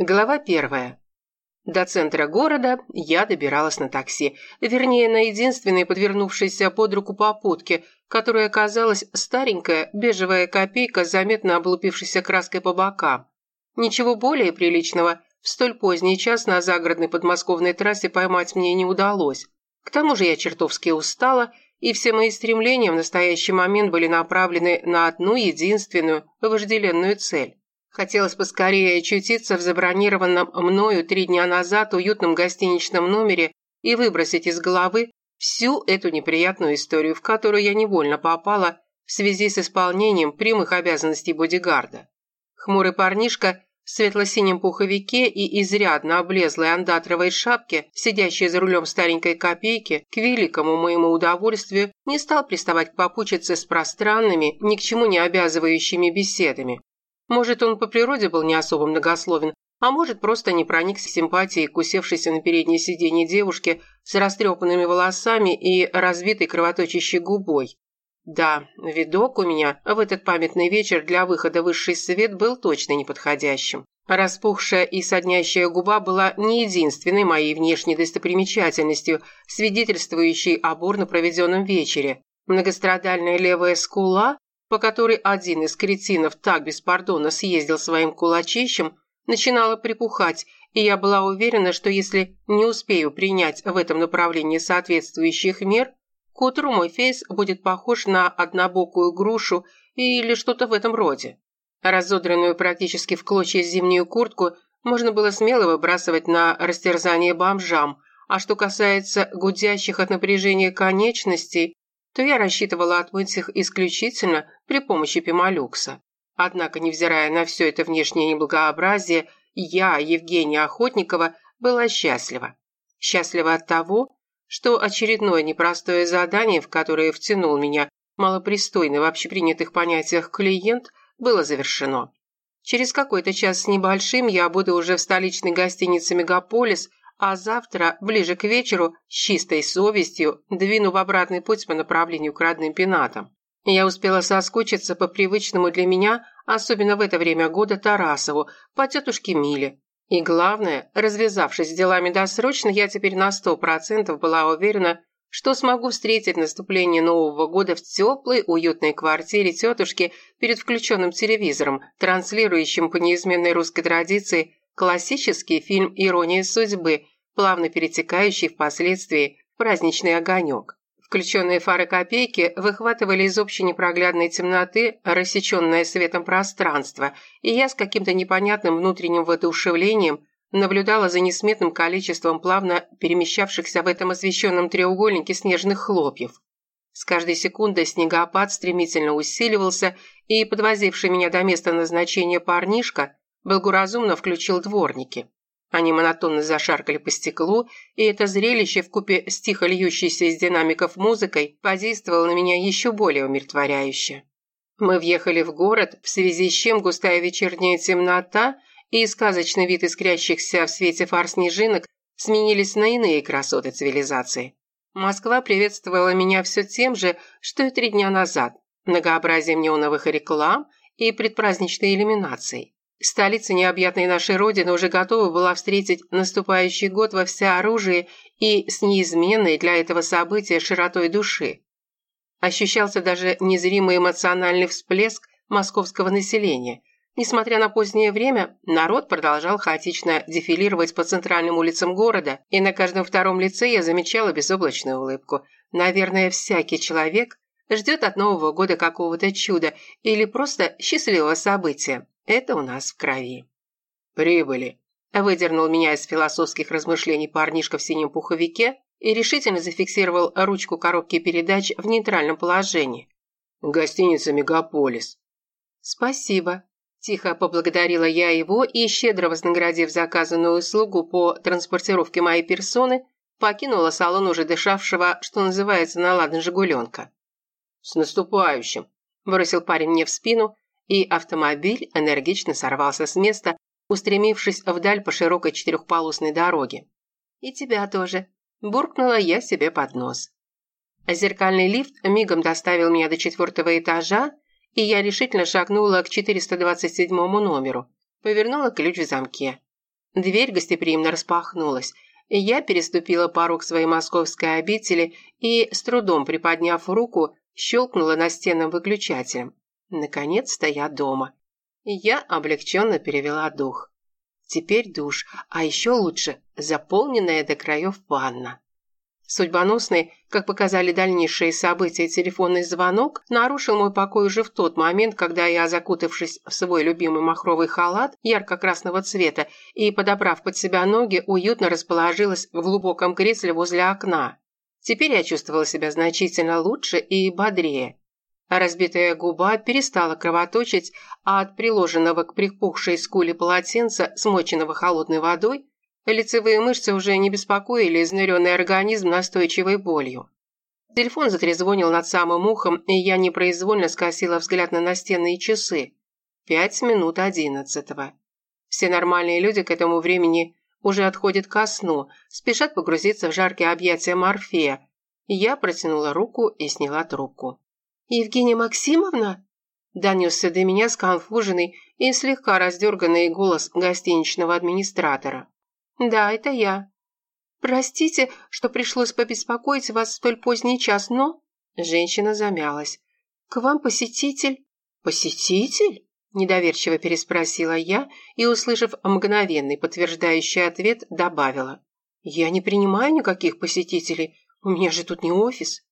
Глава первая. До центра города я добиралась на такси, вернее, на единственной подвернувшейся под руку попутке, которая оказалась старенькая бежевая копейка заметно облупившейся краской по бокам. Ничего более приличного в столь поздний час на загородной подмосковной трассе поймать мне не удалось. К тому же я чертовски устала, и все мои стремления в настоящий момент были направлены на одну единственную вожделенную цель. Хотелось поскорее очутиться в забронированном мною три дня назад уютном гостиничном номере и выбросить из головы всю эту неприятную историю, в которую я невольно попала в связи с исполнением прямых обязанностей бодигарда. Хмурый парнишка в светло-синем пуховике и изрядно облезлой андатровой шапке, сидящий за рулем старенькой копейки, к великому моему удовольствию, не стал приставать к попутчице с пространными, ни к чему не обязывающими беседами, может, он по природе был не особо многословен, а может, просто не проникся симпатией к усевшейся на переднее сиденье девушке с растрепанными волосами и разбитой кровоточащей губой. Да, видок у меня в этот памятный вечер для выхода в высший свет был точно неподходящим. Распухшая и соднящая губа была не единственной моей внешней достопримечательностью, свидетельствующей о бурно проведенном вечере. Многострадальная левая скула по которой один из кретинов так беспардонно съездил своим кулачищем, начинала припухать, и я была уверена, что если не успею принять в этом направлении соответствующих мер, к утру мой фейс будет похож на однобокую грушу или что-то в этом роде. Разодранную практически в клочья зимнюю куртку можно было смело выбрасывать на растерзание бомжам, а что касается гудящих от напряжения конечностей, то я рассчитывала отмыть их исключительно при помощи пемолюкса. Однако, невзирая на все это внешнее неблагообразие, я, Евгения Охотникова, была счастлива. Счастлива от того, что очередное непростое задание, в которое втянул меня малопристойный в общепринятых понятиях клиент, было завершено. Через какой-то час с небольшим я буду уже в столичной гостинице «Мегаполис», а завтра, ближе к вечеру, с чистой совестью, двину в обратный путь по направлению к родным пенатам. Я успела соскучиться по привычному для меня, особенно в это время года, Тарасову, по тетушке Миле. И главное, развязавшись с делами досрочно, я теперь на сто процентов была уверена, что смогу встретить наступление Нового года в теплой, уютной квартире тетушки перед включенным телевизором, транслирующим по неизменной русской традиции Классический фильм «Ирония судьбы», плавно перетекающий впоследствии в праздничный огонек. Включенные фары копейки выхватывали из общей непроглядной темноты рассеченное светом пространство, и я с каким-то непонятным внутренним воодушевлением наблюдала за несметным количеством плавно перемещавшихся в этом освещенном треугольнике снежных хлопьев. С каждой секундой снегопад стремительно усиливался, и подвозивший меня до места назначения парнишка благоразумно включил дворники. Они монотонно зашаркали по стеклу, и это зрелище вкупе с тихо льющейся из динамиков музыкой подействовало на меня еще более умиротворяюще. Мы въехали в город, в связи с чем густая вечерняя темнота и сказочный вид искрящихся в свете фар снежинок сменились на иные красоты цивилизации. Москва приветствовала меня все тем же, что и три дня назад, многообразием неоновых реклам и предпраздничной иллюминацией. Столица необъятной нашей Родины уже готова была встретить наступающий год во всеоружии и с неизменной для этого события широтой души. Ощущался даже незримый эмоциональный всплеск московского населения. Несмотря на позднее время, народ продолжал хаотично дефилировать по центральным улицам города, и на каждом втором лице я замечала безоблачную улыбку. Наверное, всякий человек ждет от Нового года какого-то чуда или просто счастливого события. Это у нас в крови. Прибыли. Выдернул меня из философских размышлений парнишка в синем пуховике и решительно зафиксировал ручку коробки передач в нейтральном положении. Гостиница «Мегаполис». «Спасибо», – тихо поблагодарила я его и, щедро вознаградив заказанную услугу по транспортировке моей персоны, покинула салон уже дышавшего, что называется, на «Жигуленка». «С наступающим!» – бросил парень мне в спину и автомобиль энергично сорвался с места, устремившись вдаль по широкой четырехполосной дороге. «И тебя тоже», – буркнула я себе под нос. Зеркальный лифт мигом доставил меня до четвертого этажа, и я решительно шагнула к 427 номеру, повернула ключ в замке. Дверь гостеприимно распахнулась. Я переступила порог своей московской обители и, с трудом приподняв руку, щелкнула настенным выключателем. Наконец-то я дома. Я облегченно перевела дух. Теперь душ, а еще лучше заполненная до краев ванна. Судьбоносный, как показали дальнейшие события, телефонный звонок нарушил мой покой уже в тот момент, когда я, закутавшись в свой любимый махровый халат ярко-красного цвета и, подобрав под себя ноги, уютно расположилась в глубоком кресле возле окна. Теперь я чувствовала себя значительно лучше и бодрее. Разбитая губа перестала кровоточить, а от приложенного к припухшей скуле полотенца, смоченного холодной водой, Лицевые мышцы уже не беспокоили изнуренный организм настойчивой болью. Телефон затрезвонил над самым ухом, и я непроизвольно скосила взгляд на настенные часы. Пять минут одиннадцатого. Все нормальные люди к этому времени уже отходят ко сну, спешат погрузиться в жаркие объятия Морфея. Я протянула руку и сняла трубку. «Евгения Максимовна?» Донесся до меня сконфуженный и слегка раздерганный голос гостиничного администратора. «Да, это я. Простите, что пришлось побеспокоить вас в столь поздний час, но...» Женщина замялась. «К вам посетитель...» «Посетитель?» Недоверчиво переспросила я и, услышав мгновенный подтверждающий ответ, добавила. «Я не принимаю никаких посетителей, у меня же тут не офис».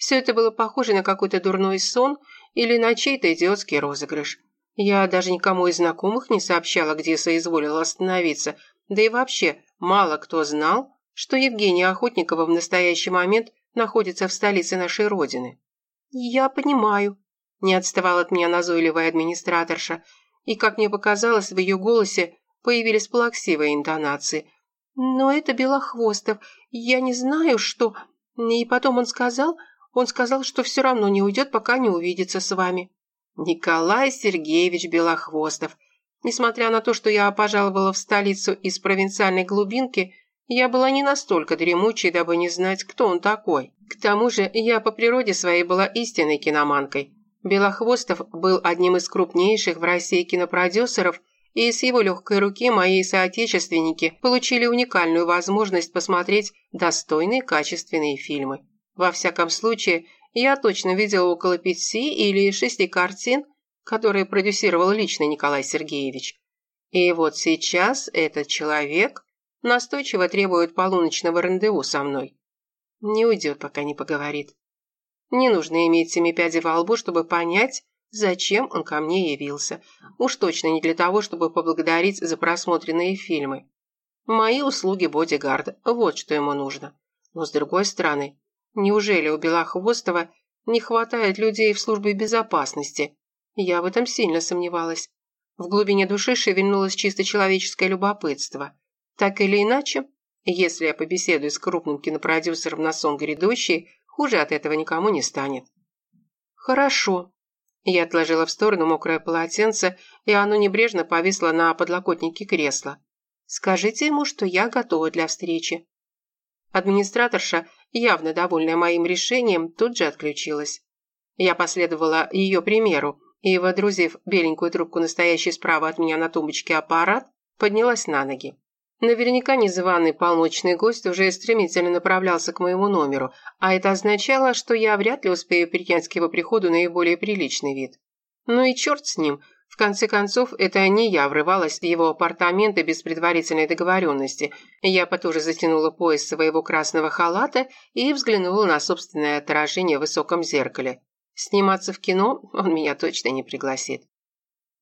Все это было похоже на какой-то дурной сон или на чей-то идиотский розыгрыш. Я даже никому из знакомых не сообщала, где соизволила остановиться, да и вообще, мало кто знал, что Евгения Охотникова в настоящий момент находится в столице нашей Родины. «Я понимаю», – не отставала от меня назойливая администраторша, и, как мне показалось, в ее голосе появились плаксивые интонации. «Но это Белохвостов. Я не знаю, что...» И потом он сказал, он сказал, что все равно не уйдет, пока не увидится с вами. Николай Сергеевич Белохвостов – Несмотря на то, что я пожаловала в столицу из провинциальной глубинки, я была не настолько дремучей, дабы не знать, кто он такой. К тому же я по природе своей была истинной киноманкой. Белохвостов был одним из крупнейших в России кинопродюсеров, и с его легкой руки мои соотечественники получили уникальную возможность посмотреть достойные качественные фильмы. Во всяком случае, я точно видела около пяти или шести картин, которые продюсировал лично Николай Сергеевич. И вот сейчас этот человек настойчиво требует полуночного рандеву со мной. Не уйдет, пока не поговорит. Не нужно иметь семи пядей во лбу, чтобы понять, зачем он ко мне явился. Уж точно не для того, чтобы поблагодарить за просмотренные фильмы. Мои услуги бодигарда, вот что ему нужно. Но с другой стороны, неужели у Белохвостова не хватает людей в службе безопасности, я в этом сильно сомневалась. В глубине души шевельнулось чисто человеческое любопытство. Так или иначе, если я побеседую с крупным кинопродюсером на сон грядущий, хуже от этого никому не станет. «Хорошо». Я отложила в сторону мокрое полотенце, и оно небрежно повисло на подлокотнике кресла. «Скажите ему, что я готова для встречи». Администраторша, явно довольная моим решением, тут же отключилась. Я последовала ее примеру, и, водрузив беленькую трубку настоящей справа от меня на тумбочке аппарат, поднялась на ноги. Наверняка незваный полночный гость уже стремительно направлялся к моему номеру, а это означало, что я вряд ли успею принять к его приходу наиболее приличный вид. Ну и черт с ним. Конце концов, это не я врывалась в его апартаменты без предварительной договоренности. Я потуже затянула пояс своего красного халата и взглянула на собственное отражение в высоком зеркале. Сниматься в кино он меня точно не пригласит.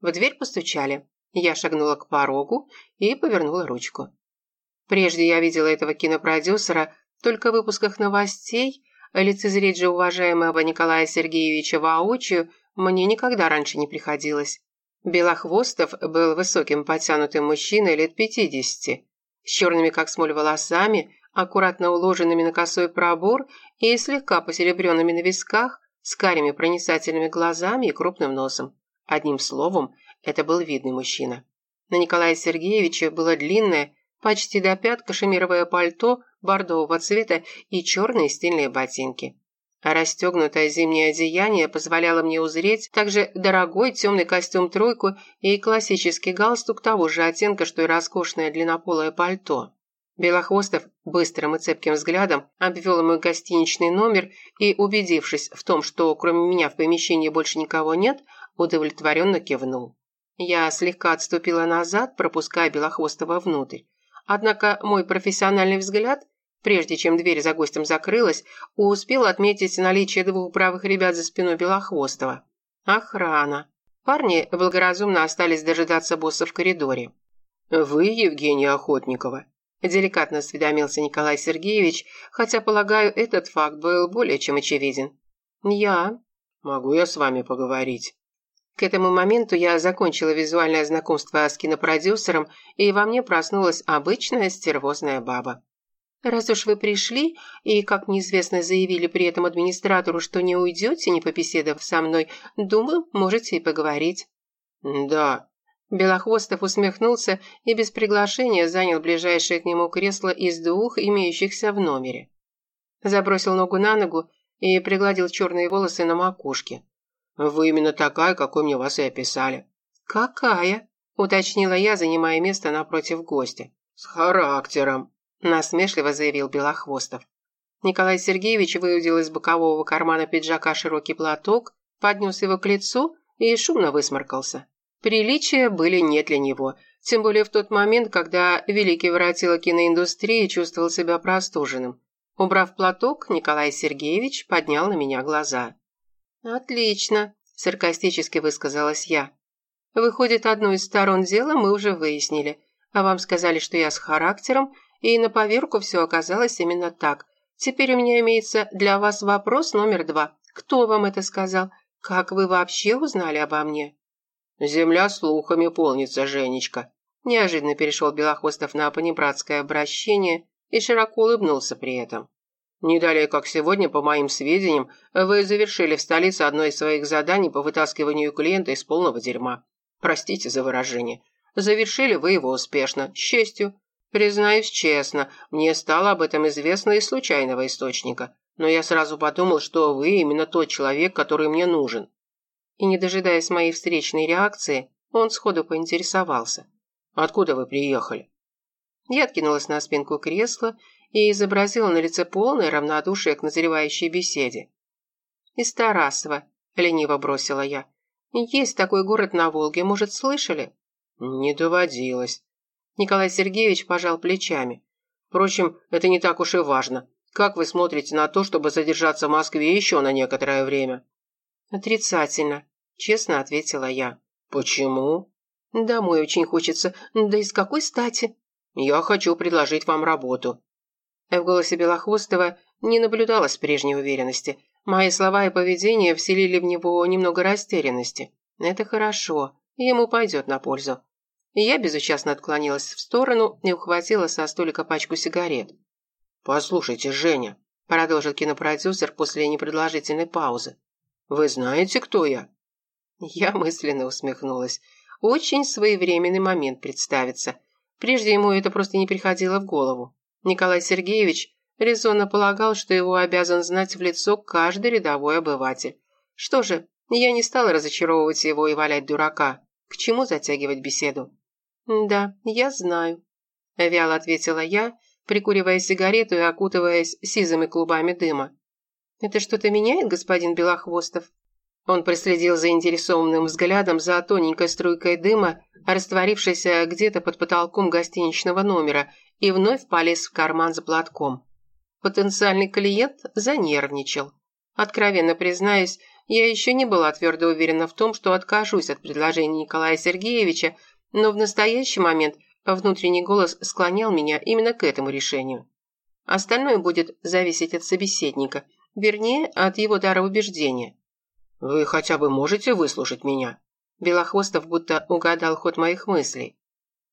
В дверь постучали. Я шагнула к порогу и повернула ручку. Прежде я видела этого кинопродюсера только в выпусках новостей, лицезреть же уважаемого Николая Сергеевича воочию мне никогда раньше не приходилось. Белохвостов был высоким подтянутым мужчиной лет пятидесяти, с черными как смоль волосами, аккуратно уложенными на косой пробор и слегка посеребренными на висках, с карими проницательными глазами и крупным носом. Одним словом, это был видный мужчина. На Николая Сергеевича было длинное, почти до пят кашемировое пальто бордового цвета и черные стильные ботинки. А расстегнутое зимнее одеяние позволяло мне узреть также дорогой темный костюм-тройку и классический галстук того же оттенка, что и роскошное длиннополое пальто. Белохвостов быстрым и цепким взглядом обвел мой гостиничный номер и, убедившись в том, что кроме меня в помещении больше никого нет, удовлетворенно кивнул. Я слегка отступила назад, пропуская Белохвостова внутрь. Однако мой профессиональный взгляд Прежде чем дверь за гостем закрылась, успел отметить наличие двух бравых ребят за спиной Белохвостова. Охрана. Парни благоразумно остались дожидаться босса в коридоре. «Вы Евгения Охотникова?» – деликатно осведомился Николай Сергеевич, хотя, полагаю, этот факт был более чем очевиден. «Я?» «Могу я с вами поговорить?» К этому моменту я закончила визуальное знакомство с кинопродюсером, и во мне проснулась обычная стервозная баба. Раз уж вы пришли и, как неизвестно, заявили при этом администратору, что не уйдете, не побеседовав со мной, думаю, можете и поговорить». «Да». Белохвостов усмехнулся и без приглашения занял ближайшее к нему кресло из двух, имеющихся в номере. Забросил ногу на ногу и пригладил черные волосы на макушке. «Вы именно такая, какой мне вас и описали». «Какая?» – уточнила я, занимая место напротив гостя. «С характером», насмешливо заявил Белохвостов. Николай Сергеевич выудил из бокового кармана пиджака широкий платок, поднес его к лицу и шумно высморкался. Приличия были не для него, тем более в тот момент, когда великий воротило киноиндустрии чувствовал себя простуженным. Убрав платок, Николай Сергеевич поднял на меня глаза. «Отлично», – саркастически высказалась я. «Выходит, одну из сторон дела мы уже выяснили, а вам сказали, что я с характером – и на поверку все оказалось именно так. Теперь у меня имеется для вас вопрос номер два. Кто вам это сказал? Как вы вообще узнали обо мне?» «Земля слухами полнится, Женечка», Неожиданно перешел Белохвостов на понебратское обращение и широко улыбнулся при этом. «Не далее, как сегодня, по моим сведениям, вы завершили в столице одно из своих заданий по вытаскиванию клиента из полного дерьма. Простите за выражение. Завершили вы его успешно, с честью. Признаюсь честно, мне стало об этом известно из случайного источника, но я сразу подумал, что вы именно тот человек, который мне нужен. И не дожидаясь моей встречной реакции, он сходу поинтересовался. «Откуда вы приехали?» Я откинулась на спинку кресла и изобразила на лице полное равнодушие к назревающей беседе. «Из Тарасова», — лениво бросила я. «Есть такой город на Волге, может, слышали?» «Не доводилось», Николай Сергеевич пожал плечами. Впрочем, это не так уж и важно. Как вы смотрите на то, чтобы задержаться в Москве еще на некоторое время? Отрицательно, честно ответила я. Почему? Домой очень хочется. Да и с какой стати? Я хочу предложить вам работу. В голосе Белохвостова не наблюдалось прежней уверенности. Мои слова и поведение вселили в него немного растерянности. Это хорошо, ему пойдет на пользу я безучастно отклонилась в сторону и ухватила со столика пачку сигарет. «Послушайте, Женя», – продолжил кинопродюсер после непродолжительной паузы, – «вы знаете, кто я?» Я мысленно усмехнулась. Очень своевременный момент представится. Прежде ему это просто не приходило в голову. Николай Сергеевич резонно полагал, что его обязан знать в лицо каждый рядовой обыватель. Что же, я не стала разочаровывать его и валять дурака. К чему затягивать беседу? «Да, я знаю», – вяло ответила я, прикуривая сигарету и окутываясь сизыми клубами дыма. «Это что-то меняет, господин Белохвостов?» Он проследил заинтересованным взглядом за тоненькой струйкой дыма, растворившейся где-то под потолком гостиничного номера, и вновь полез в карман за платком. Потенциальный клиент занервничал. Откровенно признаюсь, я еще не была твердо уверена в том, что откажусь от предложения Николая Сергеевича, но в настоящий момент внутренний голос склонял меня именно к этому решению. Остальное будет зависеть от собеседника, вернее, от его дара убеждения. «Вы хотя бы можете выслушать меня?» Белохвостов будто угадал ход моих мыслей.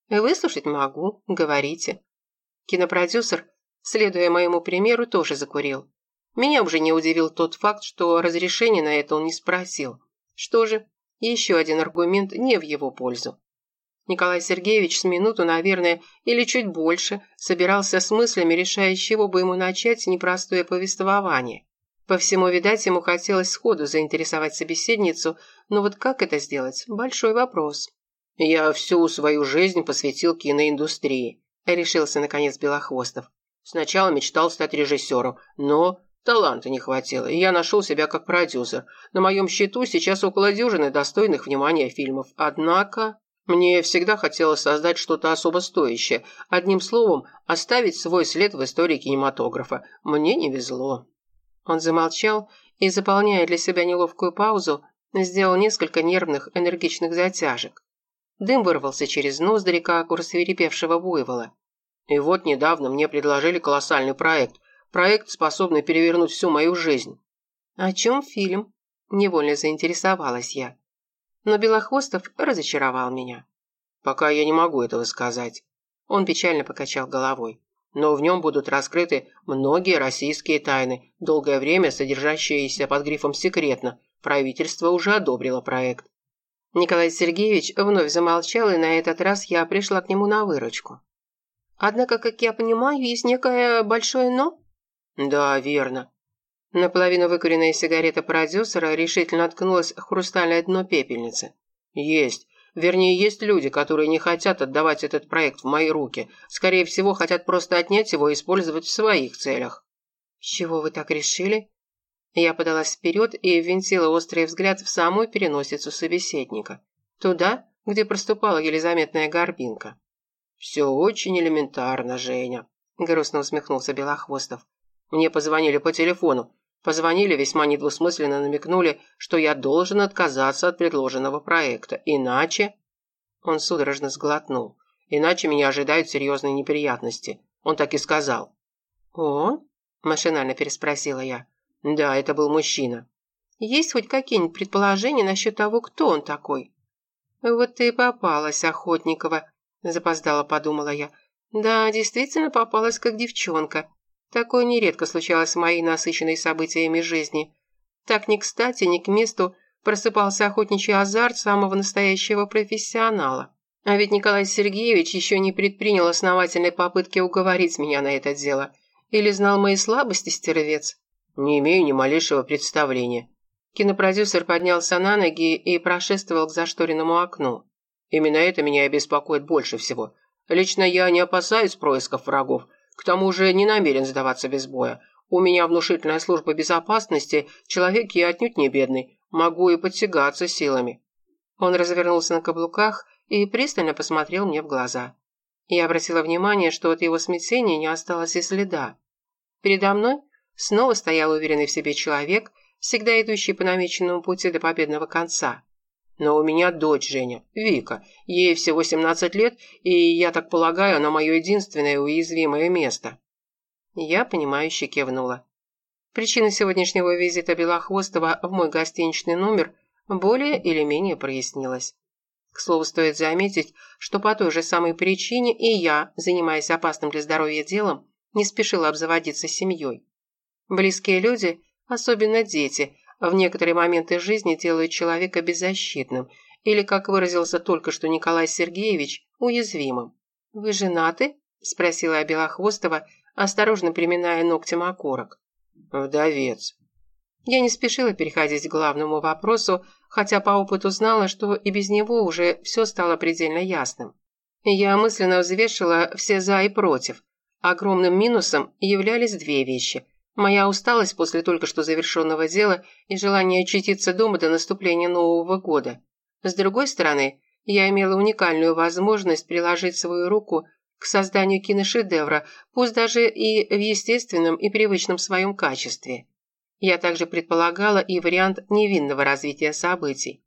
«Выслушать могу, говорите». Кинопродюсер, следуя моему примеру, тоже закурил. Меня уже не удивил тот факт, что разрешения на это он не спросил. Что же, еще один аргумент не в его пользу. Николай Сергеевич с минуту, наверное, или чуть больше, собирался с мыслями, решая, с чего бы ему начать непростое повествование. По всему, видать, ему хотелось сходу заинтересовать собеседницу, но вот как это сделать – большой вопрос. «Я всю свою жизнь посвятил киноиндустрии», – решился, наконец, Белохвостов. «Сначала мечтал стать режиссером, но таланта не хватило, и я нашел себя как продюсер. На моем счету сейчас около дюжины достойных внимания фильмов. Однако мне всегда хотелось создать что-то особо стоящее. Одним словом, оставить свой след в истории кинематографа. Мне не везло». Он замолчал и, заполняя для себя неловкую паузу, сделал несколько нервных, энергичных затяжек. Дым вырвался через ноздри, как у рассверепевшего буйвола. И вот недавно мне предложили колоссальный проект. Проект, способный перевернуть всю мою жизнь. О чем фильм? Невольно заинтересовалась я. Но Белохвостов разочаровал меня. Пока я не могу этого сказать. Он печально покачал головой но в нем будут раскрыты многие российские тайны, долгое время содержащиеся под грифом «секретно». Правительство уже одобрило проект. Николай Сергеевич вновь замолчал, и на этот раз я пришла к нему на выручку. Однако, как я понимаю, есть некое большое «но»? Да, верно. Наполовину выкуренная сигарета продюсера решительно откнулась в хрустальное дно пепельницы. Есть. Вернее, есть люди, которые не хотят отдавать этот проект в мои руки. Скорее всего, хотят просто отнять его и использовать в своих целях. С чего вы так решили? Я подалась вперед и ввинтила острый взгляд в самую переносицу собеседника. Туда, где проступала еле горбинка. «Все очень элементарно, Женя», – грустно усмехнулся Белохвостов. «Мне позвонили по телефону. Позвонили, весьма недвусмысленно намекнули, что я должен отказаться от предложенного проекта. Иначе...» Он судорожно сглотнул. «Иначе меня ожидают серьезные неприятности». Он так и сказал. «Он?» – машинально переспросила я. «Да, это был мужчина». «Есть хоть какие-нибудь предположения насчет того, кто он такой?» «Вот ты и попалась, Охотникова», – запоздала подумала я. «Да, действительно попалась как девчонка. Такое нередко случалось в моей насыщенной событиями жизни. Так ни кстати, ни к месту просыпался охотничий азарт самого настоящего профессионала. А ведь Николай Сергеевич еще не предпринял основательной попытки уговорить меня на это дело. Или знал мои слабости, стервец? Не имею ни малейшего представления. Кинопродюсер поднялся на ноги и прошествовал к зашторенному окну. Именно это меня и беспокоит больше всего. Лично я не опасаюсь происков врагов, к тому же не намерен сдаваться без боя. У меня внушительная служба безопасности, человек я отнюдь не бедный, могу и подтягаться силами». Он развернулся на каблуках и пристально посмотрел мне в глаза. Я обратила внимание, что от его смятения не осталось и следа. Передо мной снова стоял уверенный в себе человек, всегда идущий по намеченному пути до победного конца. Но у меня дочь Женя, Вика. Ей всего 17 лет, и, я так полагаю, она мое единственное уязвимое место». Я, понимающе кивнула. Причина сегодняшнего визита Белохвостова в мой гостиничный номер более или менее прояснилась. К слову, стоит заметить, что по той же самой причине и я, занимаясь опасным для здоровья делом, не спешила обзаводиться семьей. Близкие люди, особенно дети, в некоторые моменты жизни делают человека беззащитным или, как выразился только что Николай Сергеевич, уязвимым. «Вы женаты?» – спросила Белохвостова, осторожно приминая ногтем окорок. «Вдовец». Я не спешила переходить к главному вопросу, хотя по опыту знала, что и без него уже все стало предельно ясным. Я мысленно взвешивала все «за» и «против». Огромным минусом являлись две вещи – Моя усталость после только что завершенного дела и желание очутиться дома до наступления Нового года. С другой стороны, я имела уникальную возможность приложить свою руку к созданию киношедевра, пусть даже и в естественном и привычном своем качестве. Я также предполагала и вариант невинного развития событий.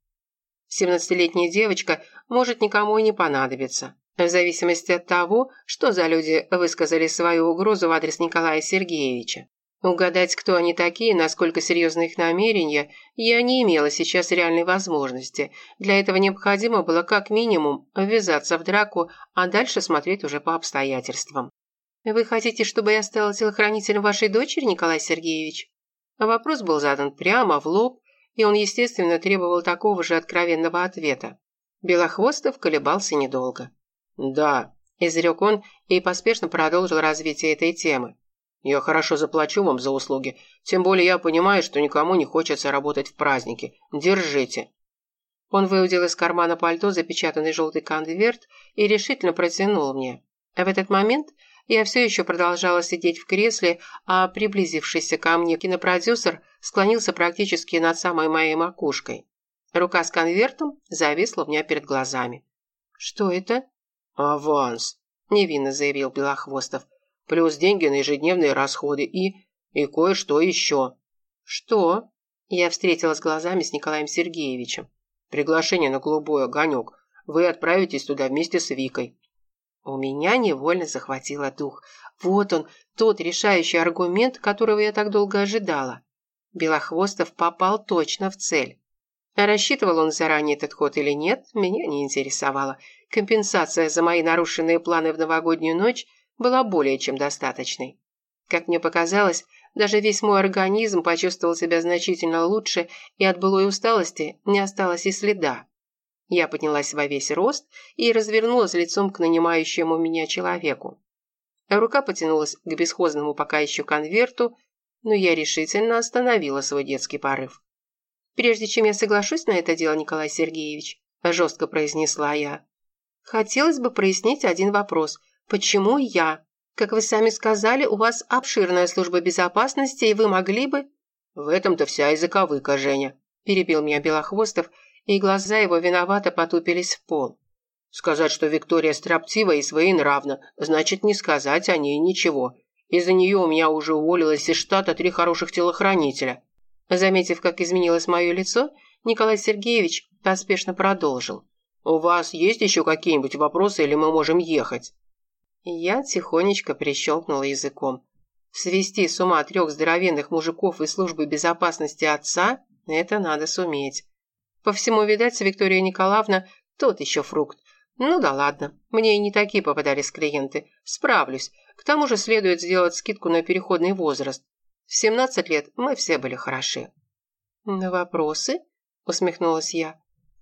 17-летняя девочка может никому и не понадобиться, в зависимости от того, что за люди высказали свою угрозу в адрес Николая Сергеевича. Угадать, кто они такие, насколько серьезны их намерения, я не имела сейчас реальной возможности. Для этого необходимо было как минимум ввязаться в драку, а дальше смотреть уже по обстоятельствам. «Вы хотите, чтобы я стала телохранителем вашей дочери, Николай Сергеевич?» Вопрос был задан прямо, в лоб, и он, естественно, требовал такого же откровенного ответа. Белохвостов колебался недолго. «Да», – изрек он и поспешно продолжил развитие этой темы. Я хорошо заплачу вам за услуги. Тем более я понимаю, что никому не хочется работать в праздники. Держите». Он выудил из кармана пальто запечатанный желтый конверт и решительно протянул мне. В этот момент я все еще продолжала сидеть в кресле, а приблизившийся ко мне кинопродюсер склонился практически над самой моей макушкой. Рука с конвертом зависла у меня перед глазами. «Что это?» «Аванс», – невинно заявил Белохвостов. «Плюс деньги на ежедневные расходы и... и кое-что еще». «Что?» Я встретилась глазами с Николаем Сергеевичем. «Приглашение на голубой огонек. Вы отправитесь туда вместе с Викой». У меня невольно захватило дух. Вот он, тот решающий аргумент, которого я так долго ожидала. Белохвостов попал точно в цель. Рассчитывал он заранее этот ход или нет, меня не интересовало. Компенсация за мои нарушенные планы в новогоднюю ночь была более чем достаточной. Как мне показалось, даже весь мой организм почувствовал себя значительно лучше, и от былой усталости не осталось и следа. Я поднялась во весь рост и развернулась лицом к нанимающему меня человеку. Рука потянулась к бесхозному пока еще конверту, но я решительно остановила свой детский порыв. «Прежде чем я соглашусь на это дело, Николай Сергеевич», – жестко произнесла я, – «хотелось бы прояснить один вопрос. Почему я? Как вы сами сказали, у вас обширная служба безопасности, и вы могли бы...» «В этом-то вся языковыка, Женя», – перебил меня Белохвостов, и глаза его виновато потупились в пол. «Сказать, что Виктория строптива и своенравна, значит не сказать о ней ничего. Из-за нее у меня уже уволилось из штата три хороших телохранителя. Заметив, как изменилось мое лицо, Николай Сергеевич поспешно продолжил. «У вас есть еще какие-нибудь вопросы или мы можем ехать?» Я тихонечко прищелкнула языком. Свести с ума трех здоровенных мужиков из службы безопасности отца – это надо суметь. По всему, видать, Виктория Николаевна тот еще фрукт. Ну да ладно, мне и не такие попадались клиенты. Справлюсь. К тому же следует сделать скидку на переходный возраст. В семнадцать лет мы все были хороши». «На вопросы?» – усмехнулась я.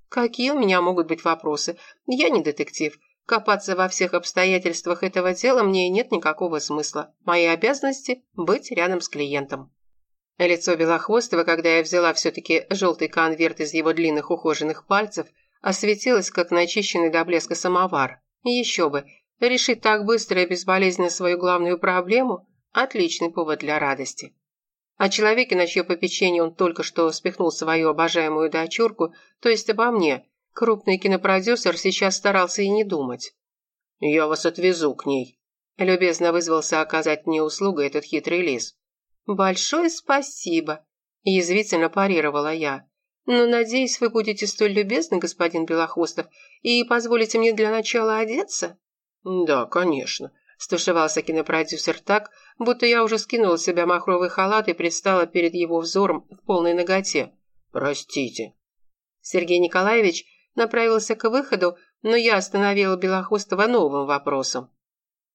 «Какие у меня могут быть вопросы? Я не детектив. Копаться во всех обстоятельствах этого дела мне нет никакого смысла. Мои обязанности – быть рядом с клиентом». Лицо Белохвостого, когда я взяла все-таки желтый конверт из его длинных ухоженных пальцев, осветилось, как начищенный до блеска самовар. Еще бы, решить так быстро и безболезненно свою главную проблему Отличный повод для радости. О человеке, на чье попечение он только что спихнул свою обожаемую дочурку, то есть обо мне, крупный кинопродюсер сейчас старался и не думать. «Я вас отвезу к ней», – любезно вызвался оказать мне услугу этот хитрый лис. «Большое спасибо», – язвительно парировала я. «Но, надеюсь, вы будете столь любезны, господин Белохвостов, и позволите мне для начала одеться?» «Да, конечно», Стушевался кинопродюсер так, будто я уже скинула с себя махровый халат и предстала перед его взором в полной ноготе. «Простите». Сергей Николаевич направился к выходу, но я остановила Белохвостова новым вопросом.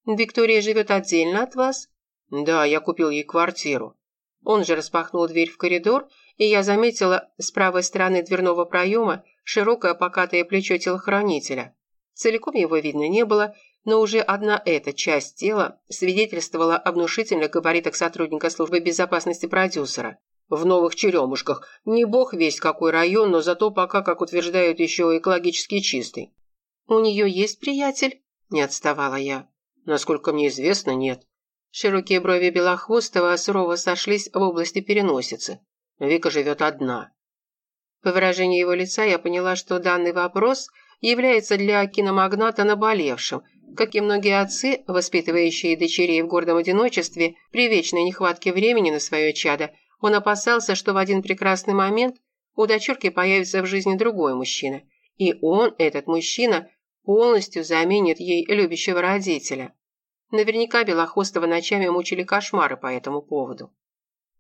«Виктория живет отдельно от вас?» «Да, я купил ей квартиру». Он же распахнул дверь в коридор, и я заметила с правой стороны дверного проема широкое покатое плечо телохранителя. Целиком его видно не было, но уже одна эта часть тела свидетельствовала о внушительных габаритах сотрудника службы безопасности продюсера. В новых черемушках. Не бог весь какой район, но зато пока, как утверждают, еще экологически чистый. «У нее есть приятель?» – не отставала я. «Насколько мне известно, нет». Широкие брови Белохвостова сурово сошлись в области переносицы. Вика живет одна. По выражению его лица я поняла, что данный вопрос является для киномагната наболевшим, как и многие отцы, воспитывающие дочерей в гордом одиночестве, при вечной нехватке времени на свое чадо, он опасался, что в один прекрасный момент у дочурки появится в жизни другой мужчина, и он, этот мужчина, полностью заменит ей любящего родителя. Наверняка Белохвостова ночами мучили кошмары по этому поводу.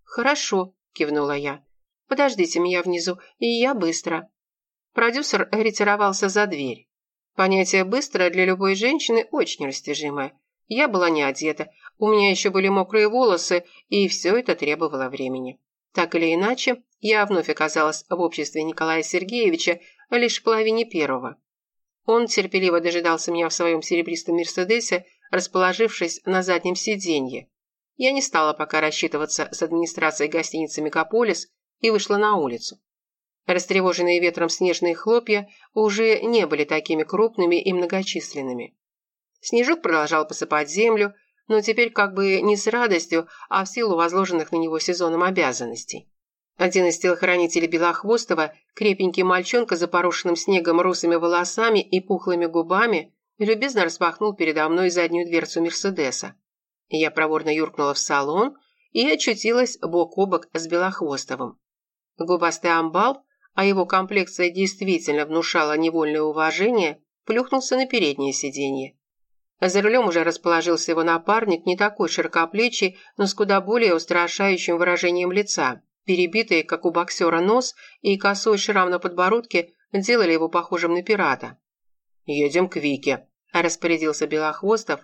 «Хорошо», – кивнула я. «Подождите меня внизу, и я быстро». Продюсер ретировался за дверь. Понятие «быстро» для любой женщины очень растяжимое. Я была не одета, у меня еще были мокрые волосы, и все это требовало времени. Так или иначе, я вновь оказалась в обществе Николая Сергеевича лишь в половине первого. Он терпеливо дожидался меня в своем серебристом Мерседесе, расположившись на заднем сиденье. Я не стала пока рассчитываться с администрацией гостиницы «Мегаполис» и вышла на улицу. Растревоженные ветром снежные хлопья уже не были такими крупными и многочисленными. Снежок продолжал посыпать землю, но теперь как бы не с радостью, а в силу возложенных на него сезоном обязанностей. Один из телохранителей Белохвостова, крепенький мальчонка с запорошенным снегом русыми волосами и пухлыми губами, любезно распахнул передо мной заднюю дверцу Мерседеса. Я проворно юркнула в салон и очутилась бок о бок с Белохвостовым. Губастый амбал, а его комплекция действительно внушала невольное уважение, плюхнулся на переднее сиденье. За рулем уже расположился его напарник, не такой широкоплечий, но с куда более устрашающим выражением лица. Перебитый, как у боксера, нос и косой шрам на подбородке делали его похожим на пирата. «Едем к Вике», – распорядился Белохвостов.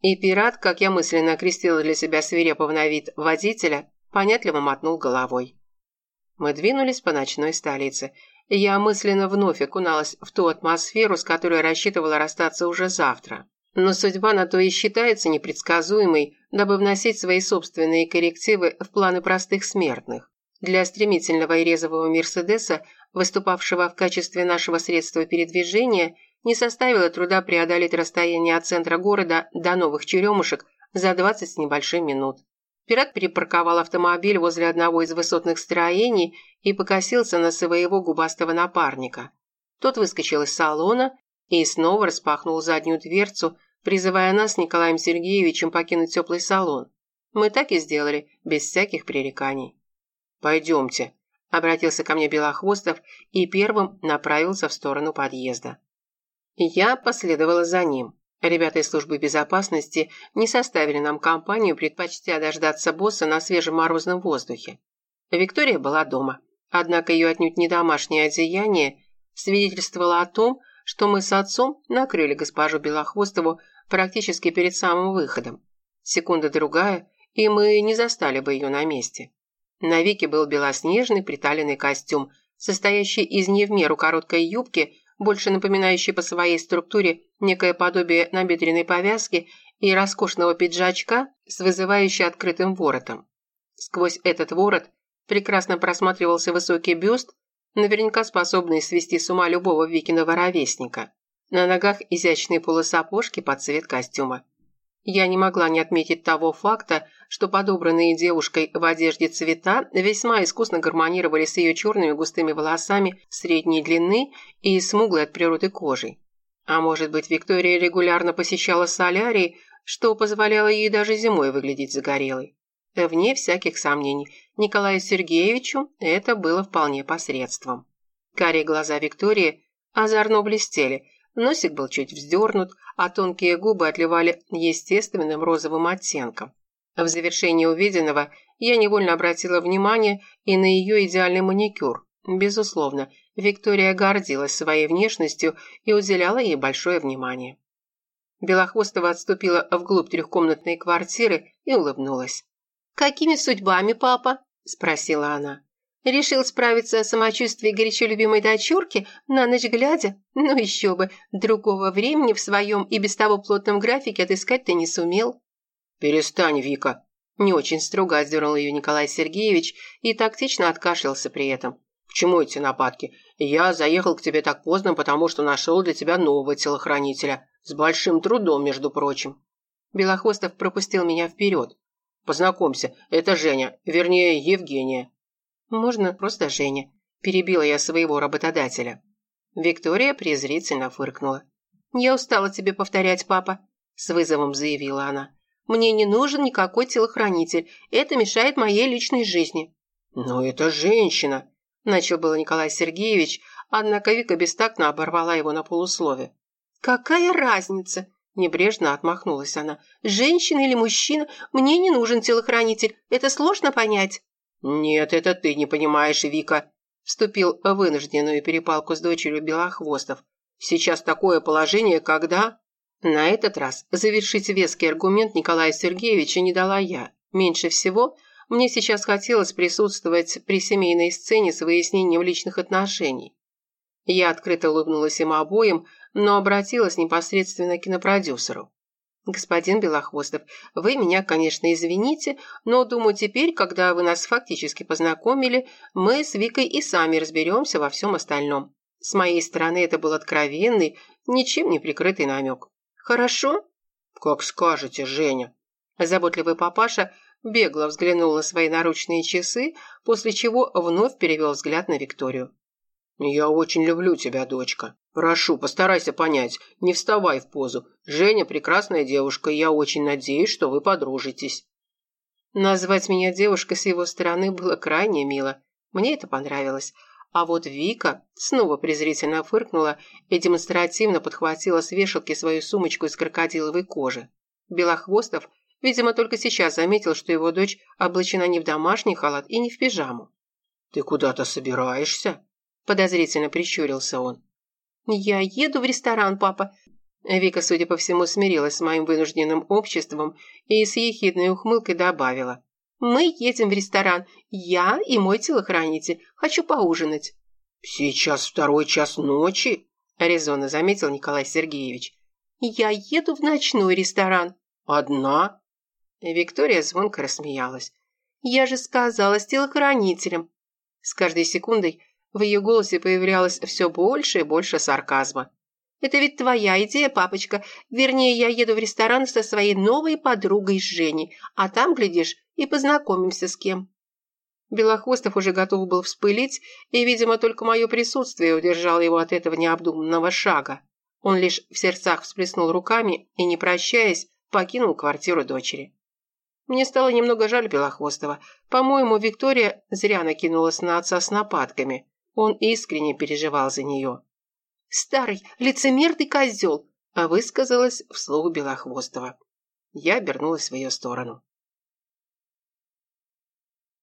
И пират, как я мысленно окрестила для себя свирепого на вид водителя, понятливо мотнул головой. Мы двинулись по ночной столице. Я мысленно вновь окуналась в ту атмосферу, с которой рассчитывала расстаться уже завтра. Но судьба на то и считается непредсказуемой, дабы вносить свои собственные коррективы в планы простых смертных. Для стремительного и резвого Мерседеса, выступавшего в качестве нашего средства передвижения, не составило труда преодолеть расстояние от центра города до новых черемушек за 20 с небольшим минут. Пират перепарковал автомобиль возле одного из высотных строений и покосился на своего губастого напарника. Тот выскочил из салона и снова распахнул заднюю дверцу, призывая нас с Николаем Сергеевичем покинуть теплый салон. Мы так и сделали, без всяких пререканий. «Пойдемте», – обратился ко мне Белохвостов и первым направился в сторону подъезда. Я последовала за ним. Ребята из службы безопасности не составили нам компанию, предпочтя дождаться босса на свежем морозном воздухе. Виктория была дома, однако ее отнюдь не домашнее одеяние свидетельствовало о том, что мы с отцом накрыли госпожу Белохвостову практически перед самым выходом. Секунда-другая, и мы не застали бы ее на месте. На Вике был белоснежный приталенный костюм, состоящий из не в меру короткой юбки, больше напоминающей по своей структуре некое подобие набедренной повязки и роскошного пиджачка с вызывающе открытым воротом. Сквозь этот ворот прекрасно просматривался высокий бюст, наверняка способные свести с ума любого Викиного ровесника. На ногах изящные полусапожки под цвет костюма. Я не могла не отметить того факта, что подобранные девушкой в одежде цвета весьма искусно гармонировали с ее черными густыми волосами средней длины и смуглой от природы кожей. А может быть, Виктория регулярно посещала солярий, что позволяло ей даже зимой выглядеть загорелой. Вне всяких сомнений, Николаю Сергеевичу это было вполне посредством. Карие глаза Виктории озорно блестели, носик был чуть вздернут, а тонкие губы отливали естественным розовым оттенком. В завершении увиденного я невольно обратила внимание и на ее идеальный маникюр. Безусловно, Виктория гордилась своей внешностью и уделяла ей большое внимание. Белохвостова отступила вглубь трехкомнатной квартиры и улыбнулась. «Какими судьбами, папа?» – спросила она. «Решил справиться о самочувствии горячо любимой дочурки, на ночь глядя? Ну еще бы, другого времени в своем и без того плотном графике отыскать ты не сумел». «Перестань, Вика!» Не очень строго отдернул ее Николай Сергеевич и тактично откашлялся при этом. «К чему эти нападки? Я заехал к тебе так поздно, потому что нашел для тебя нового телохранителя. С большим трудом, между прочим». Белохвостов пропустил меня вперед. Познакомься, это Женя, вернее, Евгения». «Можно просто Женя», – перебила я своего работодателя. Виктория презрительно фыркнула. «Я устала тебе повторять, папа», – с вызовом заявила она. «Мне не нужен никакой телохранитель. Это мешает моей личной жизни». «Но это женщина», – начал было Николай Сергеевич, однако Вика бестактно оборвала его на полуслове. «Какая разница?» Небрежно отмахнулась она. «Женщина или мужчина? Мне не нужен телохранитель. Это сложно понять». «Нет, это ты не понимаешь, Вика», – вступил в вынужденную перепалку с дочерью Белохвостов. «Сейчас такое положение, когда...» На этот раз завершить веский аргумент Николая Сергеевича не дала я. Меньше всего мне сейчас хотелось присутствовать при семейной сцене с выяснением личных отношений. Я открыто улыбнулась им обоим, но обратилась непосредственно к кинопродюсеру. «Господин Белохвостов, вы меня, конечно, извините, но, думаю, теперь, когда вы нас фактически познакомили, мы с Викой и сами разберемся во всем остальном. С моей стороны это был откровенный, ничем не прикрытый намек. Хорошо?» «Как скажете, Женя». Заботливый папаша бегло взглянул на свои наручные часы, после чего вновь перевел взгляд на Викторию. «Я очень люблю тебя, дочка. Прошу, постарайся понять, не вставай в позу. Женя прекрасная девушка, и я очень надеюсь, что вы подружитесь». Назвать меня девушкой с его стороны было крайне мило. Мне это понравилось. А вот Вика снова презрительно фыркнула и демонстративно подхватила с вешалки свою сумочку из крокодиловой кожи. Белохвостов, видимо, только сейчас заметил, что его дочь облачена не в домашний халат и не в пижаму. «Ты куда-то собираешься?» Подозрительно прищурился он. «Я еду в ресторан, папа». Вика, судя по всему, смирилась с моим вынужденным обществом и с ехидной ухмылкой добавила. «Мы едем в ресторан. Я и мой телохранитель. Хочу поужинать». «Сейчас второй час ночи», – резонно заметил Николай Сергеевич. «Я еду в ночной ресторан». «Одна?» Виктория звонко рассмеялась. «Я же сказала с телохранителем». С каждой секундой в ее голосе появлялось все больше и больше сарказма. «Это ведь твоя идея, папочка. Вернее, я еду в ресторан со своей новой подругой Женей, а там, глядишь, и познакомимся с кем». Белохвостов уже готов был вспылить, и, видимо, только мое присутствие удержало его от этого необдуманного шага. Он лишь в сердцах всплеснул руками и, не прощаясь, покинул квартиру дочери. Мне стало немного жаль Белохвостова. По-моему, Виктория зря накинулась на отца с нападками. Он искренне переживал за нее. «Старый, лицемерный козел!» – высказалась вслух Белохвостова. Я обернулась в ее сторону.